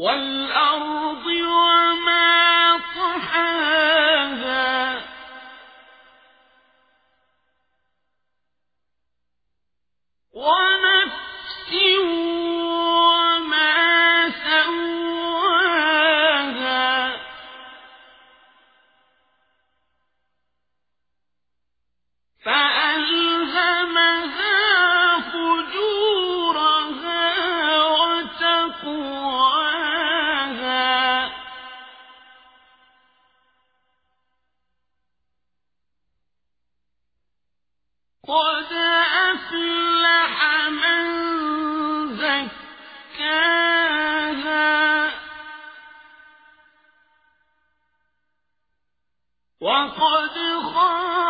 والأرض وما طحاها. ونفس وما قد أفلح من زكاها. وقد خاب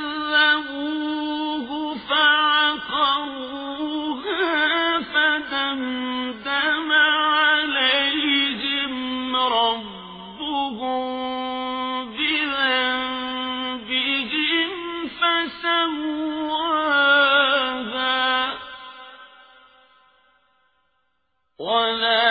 ولا